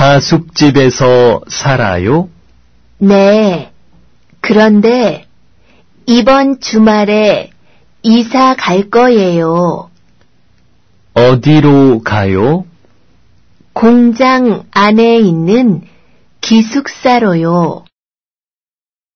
하숙집에서 살아요? 네. 그런데 이번 주말에 이사 갈 거예요. 어디로 가요? 공장 안에 있는 기숙사로요.